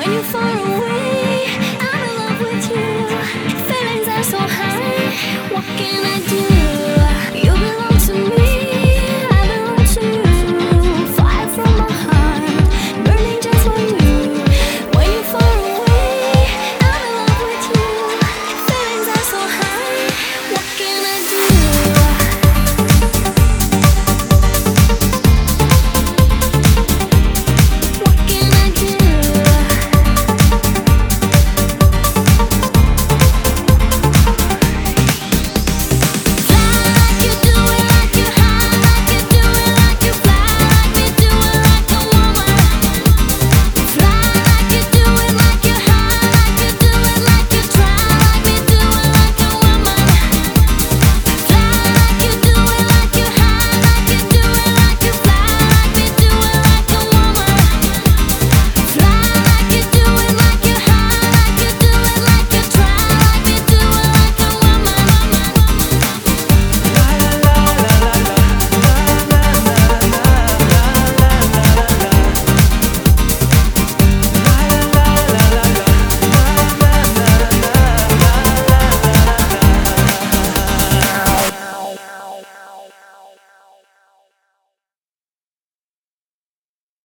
when you're far away